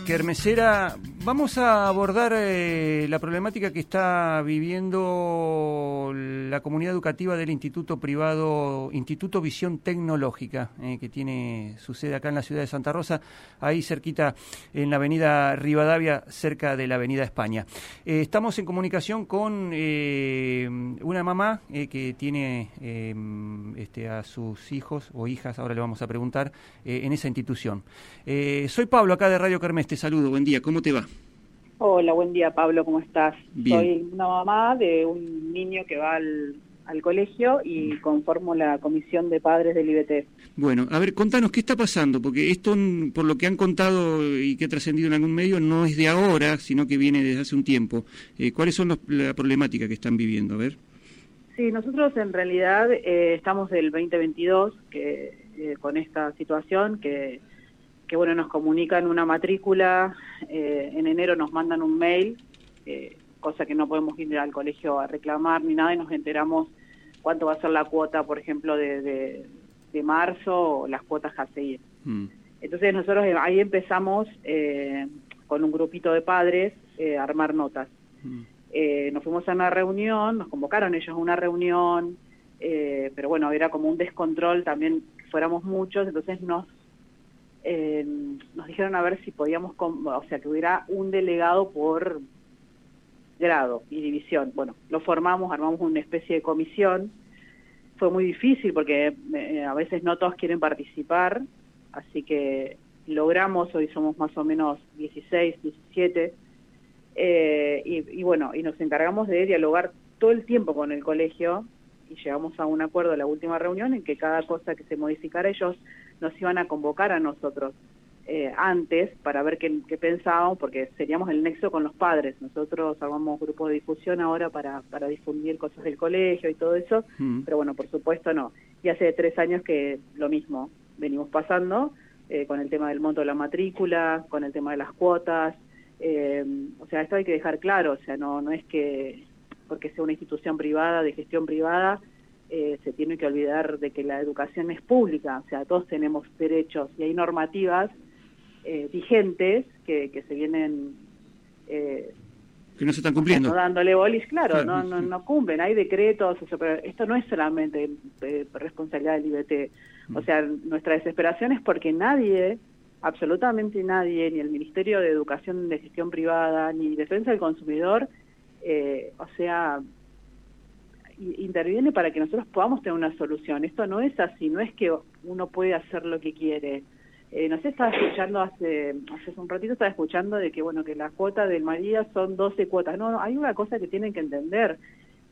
kermesera. Vamos a abordar eh, la problemática que está viviendo la comunidad educativa del Instituto Privado, Instituto Visión Tecnológica, eh, que tiene su sede acá en la ciudad de Santa Rosa, ahí cerquita en la avenida Rivadavia, cerca de la avenida España. Eh, estamos en comunicación con una mamá que tiene este, a sus hijos o hijas, ahora le vamos a preguntar, en esa institución. soy Pablo, acá de Radio Kermés, te saludo, buen día, ¿cómo te va? Hola, buen día Pablo, ¿cómo estás? Soy una mamá de un niño que va al, colegio y conformo la comisión de padres del IBT. Bueno, a ver, contanos, ¿qué está pasando? Porque esto, por lo que han contado y que ha trascendido en algún medio, no es de ahora, sino que viene desde hace un tiempo. Eh, ¿Cuáles son las la problemática que están viviendo? A ver. Sí, nosotros en realidad eh, estamos del 2022 que, eh, con esta situación que que bueno, nos comunican una matrícula, eh, en enero nos mandan un mail, eh, cosa que no podemos ir al colegio a reclamar ni nada, y nos enteramos cuánto va a ser la cuota, por ejemplo, de, de, marzo o las cuotas a seguir. Mm. Entonces nosotros eh, ahí empezamos con un grupito de padres a armar notas. Mm. nos fuimos a una reunión, nos convocaron ellos a una reunión, pero bueno, era como un descontrol también, fuéramos muchos, entonces nos eh, nos dijeron a ver si podíamos, o sea, que hubiera un delegado por grado y división. Bueno, lo formamos, armamos una especie de comisión. Fue muy difícil porque eh, a veces no todos quieren participar, así que logramos, hoy somos más o menos 16, 17, eh, y, y, bueno, y nos encargamos de dialogar todo el tiempo con el colegio y llegamos a un acuerdo en la última reunión en que cada cosa que se modificara ellos nos iban a convocar a nosotros eh, antes para ver qué, pensábamos, porque seríamos el nexo con los padres. Nosotros armamos grupos de difusión ahora para, para difundir cosas del colegio y todo eso, mm. pero bueno, por supuesto no. Y hace tres años que lo mismo venimos pasando eh, con el tema del monto de la matrícula, con el tema de las cuotas. Eh, o sea, esto hay que dejar claro, o sea, no, no es que porque sea una institución privada, de gestión privada, eh, se tiene que olvidar de que la educación es pública, o sea, todos tenemos derechos y hay normativas eh, vigentes que, que se vienen... Eh, que no se están cumpliendo. no dándole bolis, claro, no, no, no cumplen, hay decretos, pero esto no es solamente responsabilidad del IBT. O sea, nuestra desesperación es porque nadie, absolutamente nadie, ni el Ministerio de Educación de Gestión Privada, ni Defensa del Consumidor, o sea, interviene para que nosotros podamos tener una solución. Esto no es así, no es que uno puede hacer lo que quiere. Eh, no sé, estaba escuchando hace, hace un ratito, estaba escuchando de que, bueno, que la cuota del María son 12 cuotas. No, hay una cosa que tienen que entender.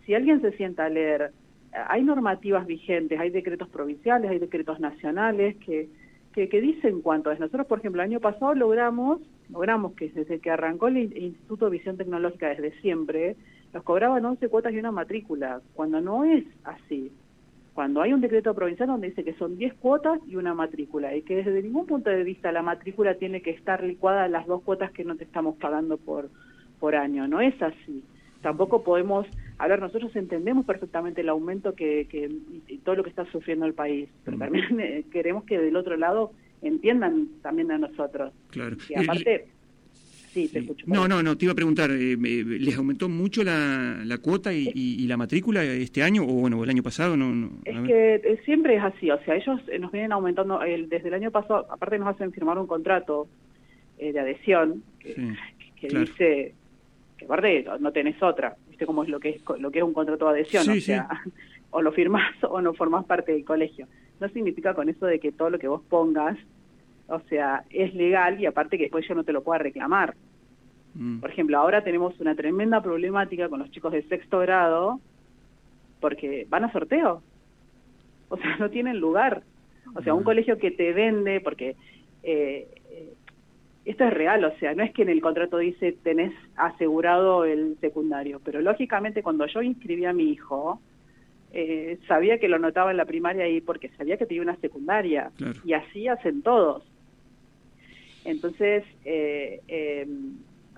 Si alguien se sienta a leer, hay normativas vigentes, hay decretos provinciales, hay decretos nacionales que, que, que dicen cuánto es. Nosotros, por ejemplo, el año pasado logramos, logramos que desde que arrancó el Instituto de Visión Tecnológica desde siempre, nos cobraban 11 cuotas y una matrícula, cuando no es así. Cuando hay un decreto provincial donde dice que son 10 cuotas y una matrícula, y que desde ningún punto de vista la matrícula tiene que estar licuada a las dos cuotas que no te estamos pagando por, por año, no es así. Tampoco podemos, a ver, nosotros entendemos perfectamente el aumento que, que y todo lo que está sufriendo el país, pero también eh, queremos que del otro lado entiendan también a nosotros. Claro. Y aparte, Sí, te escucho. No, no, no, te iba a preguntar, eh, ¿les aumentó mucho la, la cuota y, la matrícula este año o bueno, el año pasado? No, es que eh, siempre es así, o sea, ellos eh, nos vienen aumentando, el, desde el año pasado, aparte nos hacen firmar un contrato de adhesión que, dice que aparte no tenés otra, viste cómo es lo que es lo que es un contrato de adhesión, o sea, o lo firmás o no formás parte del colegio. No significa con eso de que todo lo que vos pongas o sea, es legal y aparte que después yo no te lo pueda reclamar. Mm. Por ejemplo, ahora tenemos una tremenda problemática con los chicos de sexto grado porque van a sorteo. O sea, no tienen lugar. O sea, un mm. colegio que te vende, porque eh, eh, esto es real, o sea, no es que en el contrato dice tenés asegurado el secundario, pero lógicamente cuando yo inscribí a mi hijo, eh, sabía que lo notaba en la primaria ahí porque sabía que tenía una secundaria y así hacen todos. Entonces, eh, eh,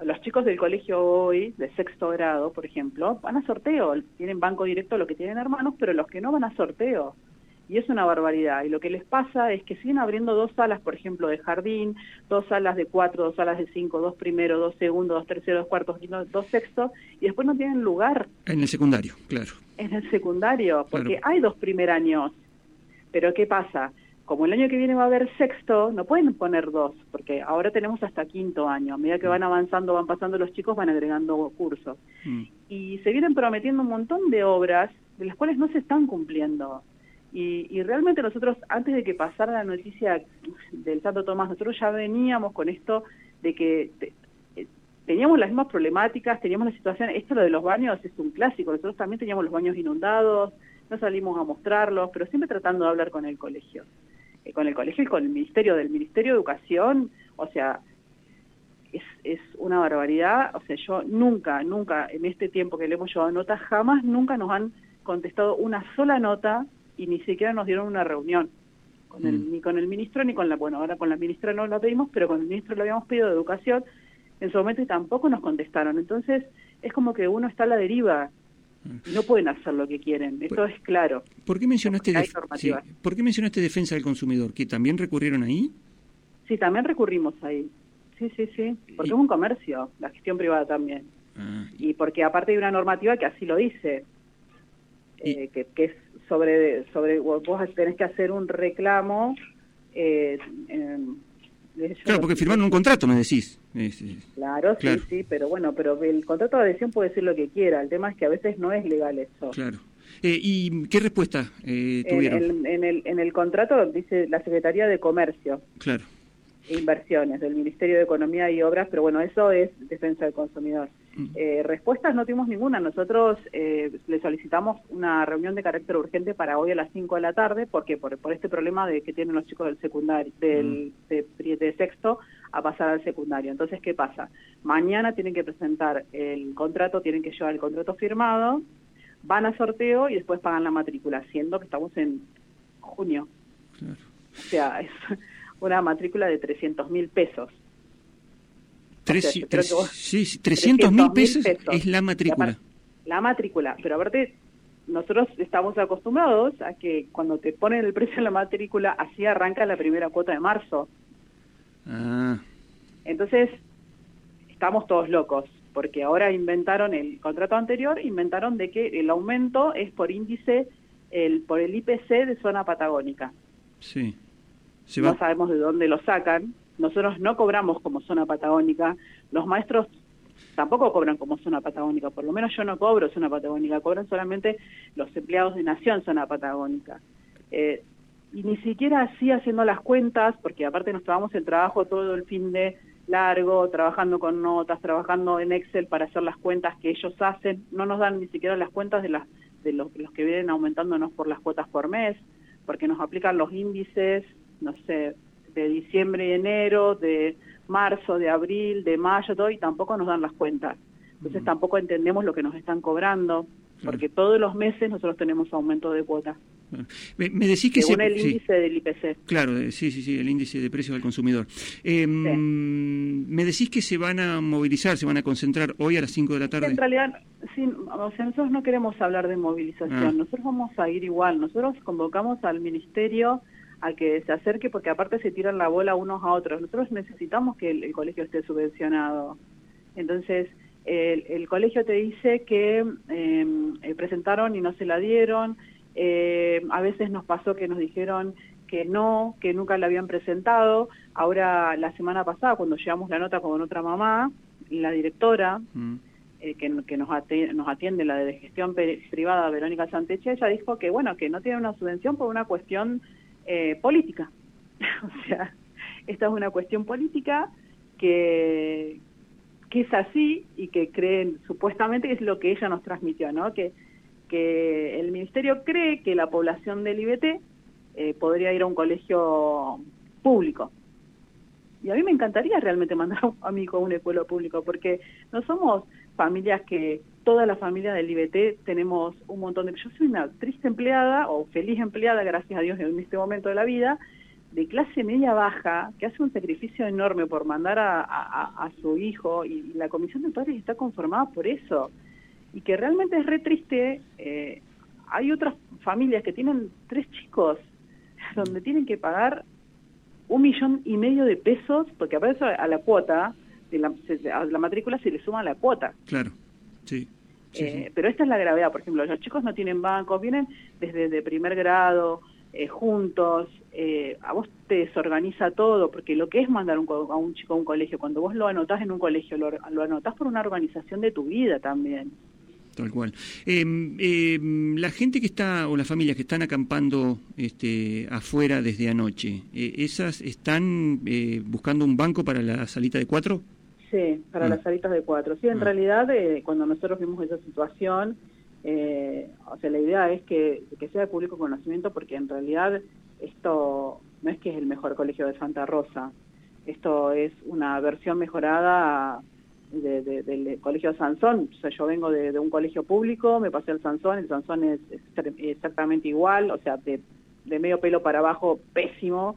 los chicos del colegio hoy, de sexto grado, por ejemplo, van a sorteo, tienen banco directo los que tienen hermanos, pero los que no van a sorteo. y es una barbaridad. Y lo que les pasa es que siguen abriendo dos salas, por ejemplo, de jardín, dos salas de cuatro, dos salas de cinco, dos primeros, dos segundos, dos terceros, dos cuartos, dos sextos, y después no tienen lugar. En el secundario, claro. En el secundario, porque hay dos primer años. Pero ¿qué pasa? Como el año que viene va a haber sexto, no pueden poner dos, porque ahora tenemos hasta quinto año. A medida que mm. van avanzando, van pasando los chicos, van agregando cursos. Mm. Y se vienen prometiendo un montón de obras de las cuales no se están cumpliendo. Y, realmente nosotros, antes de que pasara la noticia del Santo Tomás, nosotros ya veníamos con esto de que eh, teníamos las mismas problemáticas, teníamos la situación, esto lo de los baños es un clásico, nosotros también teníamos los baños inundados, no salimos a mostrarlos, pero siempre tratando de hablar con el colegio, con el colegio y con el Ministerio del Ministerio de Educación, o sea, es, es una barbaridad, o sea, yo nunca, nunca, en este tiempo que le hemos llevado notas, jamás, nunca nos han contestado una sola nota y ni siquiera nos dieron una reunión con el, mm. ni con el ministro ni con la, bueno, ahora con la ministra no la pedimos, pero con el ministro lo habíamos pedido de educación en su momento y tampoco nos contestaron. Entonces es como que uno está a la deriva y no pueden hacer lo que quieren, esto es claro. ¿Por qué mencionaste, ¿por qué mencionaste defensa del consumidor? ¿Que también recurrieron ahí? Sí, también recurrimos ahí. Sí, sí, sí, porque es un comercio, la gestión privada también. Ah. Y porque aparte hay una normativa que así lo dice, eh, que, que, es sobre, sobre vos tenés que hacer un reclamo. Eh, claro, porque firmaron un contrato, me decís. Claro, sí, sí, pero bueno, pero el contrato de adhesión puede decir lo que quiera. El tema es que a veces no es legal eso. Claro. Eh, ¿Y qué respuesta eh, tuvieron? En, el, en el contrato dice la Secretaría de Comercio. Claro. E inversiones del Ministerio de Economía y Obras, pero bueno, eso es defensa del consumidor. Mm. Eh, respuestas no tuvimos ninguna. Nosotros eh, le solicitamos una reunión de carácter urgente para hoy a las 5 de la tarde, porque por, por este problema de que tienen los chicos del secundario, del mm. de, sexto a pasar al secundario. Entonces, ¿qué pasa? Mañana tienen que presentar el contrato, tienen que llevar el contrato firmado, van a sorteo y después pagan la matrícula, siendo que estamos en junio. O sea, es una matrícula de 300 mil pesos. sí, 300 mil pesos, es la matrícula. La, matrícula, pero aparte nosotros estamos acostumbrados a que cuando te ponen el precio de la matrícula, así arranca la primera cuota de marzo. Ah. Entonces, estamos todos locos, porque ahora inventaron el contrato anterior, inventaron de que el aumento es por índice, el por el IPC de zona patagónica. Sí no sabemos de dónde lo sacan. Nosotros no cobramos como zona patagónica. Los maestros tampoco cobran como zona patagónica. Por lo menos yo no cobro zona patagónica. Cobran solamente los empleados de Nación zona patagónica. Eh, y ni siquiera así haciendo las cuentas, porque aparte nos tomamos el trabajo todo el fin de largo, trabajando con notas, trabajando en Excel para hacer las cuentas que ellos hacen. No nos dan ni siquiera las cuentas de, las, de los, los que vienen aumentándonos por las cuotas por mes, porque nos aplican los índices no sé, de diciembre y enero, de marzo, de abril, de mayo, todo, y tampoco nos dan las cuentas. Entonces tampoco entendemos lo que nos están cobrando, porque todos los meses nosotros tenemos aumento de cuota. Me, decís que Según el índice del IPC. Claro, eh, sí, sí, sí, el índice de precios del consumidor. Eh, Me decís que se van a movilizar, se van a concentrar hoy a las 5 de la tarde. En realidad, sí, o sea, nosotros no queremos hablar de movilización, ah. nosotros vamos a ir igual. Nosotros convocamos al Ministerio a que se acerque porque aparte se tiran la bola unos a otros. Nosotros necesitamos que el, colegio esté subvencionado. Entonces, el, colegio te dice que em, eh, presentaron y no se la dieron. Eh, a veces nos pasó que nos dijeron que no, que nunca la habían presentado. Ahora, la semana pasada, cuando llevamos la nota con otra mamá, la directora, mm. eh, que, nos, atiende, nos atiende, la de gestión privada, Verónica Santeche, ella dijo que, bueno, que no tiene una subvención por una cuestión eh, política. o sea, esta es una cuestión política que, que es así y que creen, supuestamente es lo que ella nos transmitió, ¿no? Que, que el ministerio cree que la población del IBT eh, podría ir a un colegio público. Y a mí me encantaría realmente mandar a mi hijo a un escuela público, porque no somos familias que toda la familia del IBT tenemos un montón de... Yo soy una triste empleada o feliz empleada, gracias a Dios, en este momento de la vida, de clase media baja, que hace un sacrificio enorme por mandar a, su hijo y, la comisión de padres está conformada por eso. Y que realmente es re triste, eh, hay otras familias que tienen tres chicos donde tienen que pagar un millón y medio de pesos, porque aparece a la cuota, de la, a la matrícula se le suma la cuota. Claro, sí. Eh, pero esta es la gravedad, por ejemplo, los chicos no tienen bancos, vienen desde de primer grado, eh, juntos, eh, a vos te desorganiza todo, porque lo que es mandar un, a un chico a un colegio, cuando vos lo anotás en un colegio, lo, lo anotás por una organización de tu vida también. Tal cual. Em, la gente que está, o las familias que están acampando este, afuera desde anoche, eh, ¿esas están eh, buscando un banco para la salita de cuatro? Sí, para las salitas de cuatro. Sí, en ah. realidad, eh, cuando nosotros vimos esa situación, o sea, la idea es que, que sea de público conocimiento, porque en realidad esto no es que es el mejor colegio de Santa Rosa, esto es una versión mejorada del colegio Sansón. O sea, yo vengo de, un colegio público, me pasé al Sansón, el Sansón es, exactamente igual, o sea, de, medio pelo para abajo, pésimo,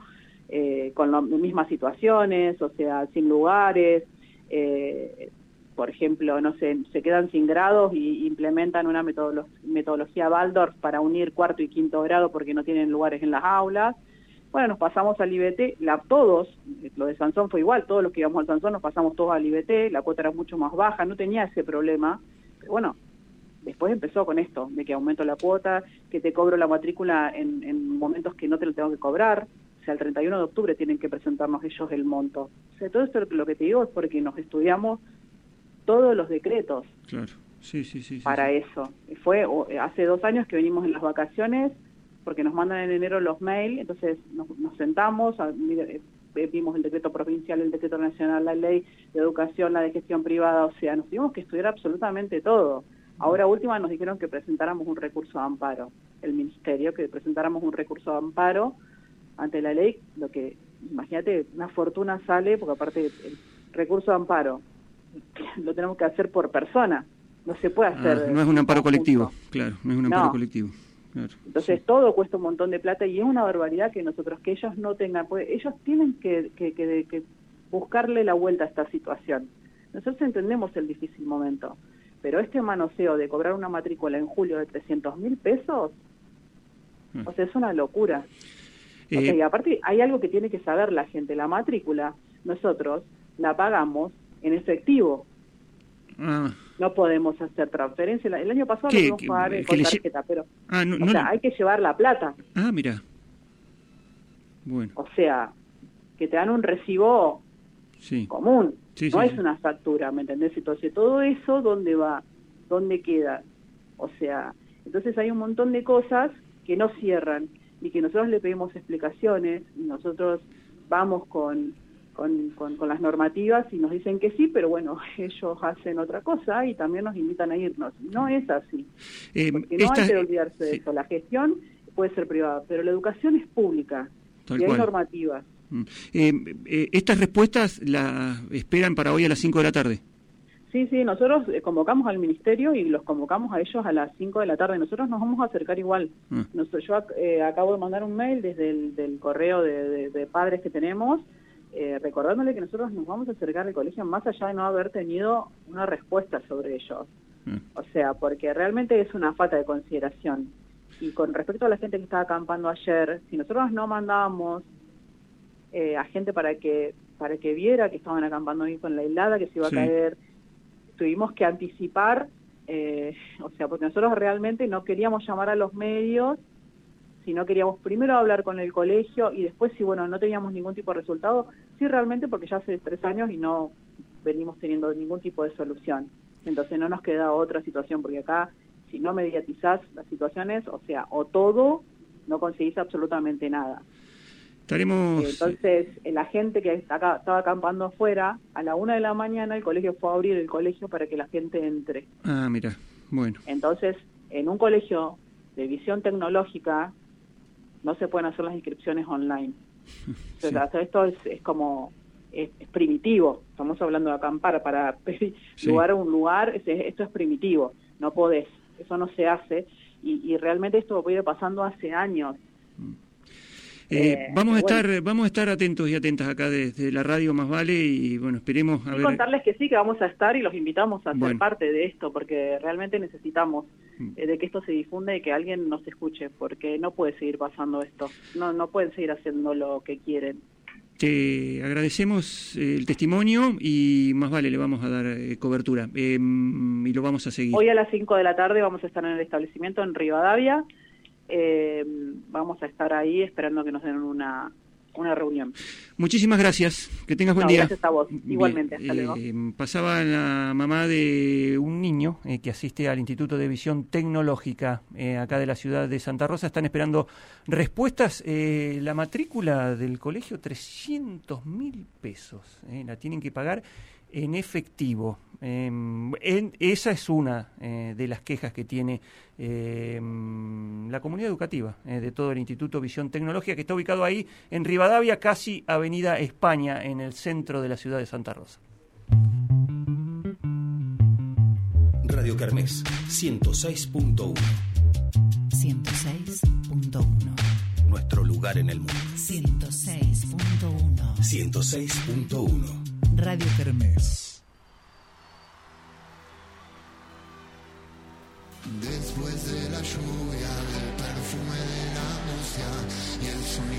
eh, con las mismas situaciones, o sea, sin lugares. Eh, por ejemplo, no sé, se quedan sin grados y implementan una metodología Waldorf para unir cuarto y quinto grado porque no tienen lugares en las aulas. Bueno, nos pasamos al IBT, la, todos, lo de Sansón fue igual, todos los que íbamos al Sansón nos pasamos todos al IBT, la cuota era mucho más baja, no tenía ese problema, pero bueno, después empezó con esto, de que aumento la cuota, que te cobro la matrícula en, momentos que no te lo tengo que cobrar, sea, el 31 de octubre tienen que presentarnos ellos el monto. O sea, todo esto lo que te digo es porque nos estudiamos todos los decretos. Claro, sí, sí, sí. Para eso. Fue hace dos años que venimos en las vacaciones, porque nos mandan en enero los mails, entonces nos, sentamos, eh, vimos el decreto provincial, el decreto nacional, la ley de educación, la de gestión privada, o sea, nos tuvimos que estudiar absolutamente todo. Ahora última nos dijeron que presentáramos un recurso de amparo, el ministerio, que presentáramos un recurso de amparo ante la ley, lo que, imagínate, una fortuna sale, porque aparte el recurso de amparo lo tenemos que hacer por persona, no se puede hacer. Ah, no es un amparo colectivo, claro, no es un amparo colectivo. Entonces todo cuesta un montón de plata y es una barbaridad que nosotros, que ellos no tengan, pues ellos tienen que, que, que, buscarle la vuelta a esta situación. Nosotros entendemos el difícil momento, pero este manoseo de cobrar una matrícula en julio de 300 mil pesos, mm. o sea, es una locura. Eh, y aparte hay algo que tiene que saber la gente, la matrícula, nosotros la pagamos en efectivo. Ah no podemos hacer transferencia. El año pasado lo pudimos pagar con tarjeta, pero ah, o sea, hay que llevar la plata. Ah, mira. Bueno. O sea, que te dan un recibo común, no es una factura, ¿me entendés? Entonces, todo eso, ¿dónde va? ¿Dónde queda? O sea, entonces hay un montón de cosas que no cierran y que nosotros le pedimos explicaciones y nosotros vamos con con, con, las normativas y nos dicen que sí, pero bueno, ellos hacen otra cosa y también nos invitan a irnos. No es así. Eh, porque no hay que olvidarse de eso. La gestión puede ser privada, pero la educación es pública y hay normativas. Mm. Eh, eh, ¿Estas respuestas las esperan para hoy a las 5 de la tarde? Sí, sí, nosotros convocamos al ministerio y los convocamos a ellos a las 5 de la tarde. Nosotros nos vamos a acercar igual. Mm. yo acabo de mandar un mail desde el del correo de padres que tenemos eh, recordándole que nosotros nos vamos a acercar al colegio más allá de no haber tenido una respuesta sobre ellos. Mm. O sea, porque realmente es una falta de consideración. Y con respecto a la gente que estaba acampando ayer, si nosotros no mandábamos eh, a gente para que para que viera que estaban acampando ahí con la helada que se iba a caer, tuvimos que anticipar, eh, o sea, porque nosotros realmente no queríamos llamar a los medios si no queríamos primero hablar con el colegio y después si bueno no teníamos ningún tipo de resultado, sí realmente porque ya hace tres años y no venimos teniendo ningún tipo de solución. Entonces no nos queda otra situación porque acá si no mediatizás las situaciones, o sea, o todo, no conseguís absolutamente nada. Estaremos... Entonces, la gente que estaba acampando afuera, a la una de la mañana el colegio fue a abrir el colegio para que la gente entre. Ah, mira, bueno. Entonces, en un colegio de visión tecnológica, no se pueden hacer las inscripciones online. esto es, es como, es, primitivo, estamos hablando de acampar para pedir lugar a un lugar, esto es primitivo, no podés, eso no se hace y, realmente esto viene pasando hace años. Mm. Eh, vamos a estar vamos a estar atentos y atentas acá desde la radio más vale y bueno esperemos a contarles que sí que vamos a estar y los invitamos a ser parte de esto porque realmente necesitamos mm. de que esto se difunda y que alguien nos escuche porque no puede seguir pasando esto no no pueden seguir haciendo lo que quieren te agradecemos eh, el testimonio y más vale, le vamos a dar eh, cobertura em, y lo vamos a seguir. Hoy a las 5 de la tarde vamos a estar en el establecimiento en Rivadavia. Em, vamos a estar ahí esperando que nos den una, una reunión. Muchísimas gracias. Que tengas buen día. Gracias a vos. Igualmente. hasta luego. Eh, pasaba la mamá de un niño eh, que asiste al Instituto de Visión Tecnológica eh, acá de la ciudad de Santa Rosa. Están esperando respuestas. la matrícula del colegio, 300 mil pesos. la tienen que pagar en efectivo. Em, esa es una eh, de las quejas que tiene em, la comunidad educativa eh, de todo el Instituto Visión Tecnológica, que está ubicado ahí en Rivadavia, casi Avenida España, en el centro de la ciudad de Santa Rosa. Radio Carmes 106.1 106.1 Nuestro lugar en el mundo. 106.1 106.1 Radio Kermés. Después de la lluvia, el perfume de la angustia y el sonido.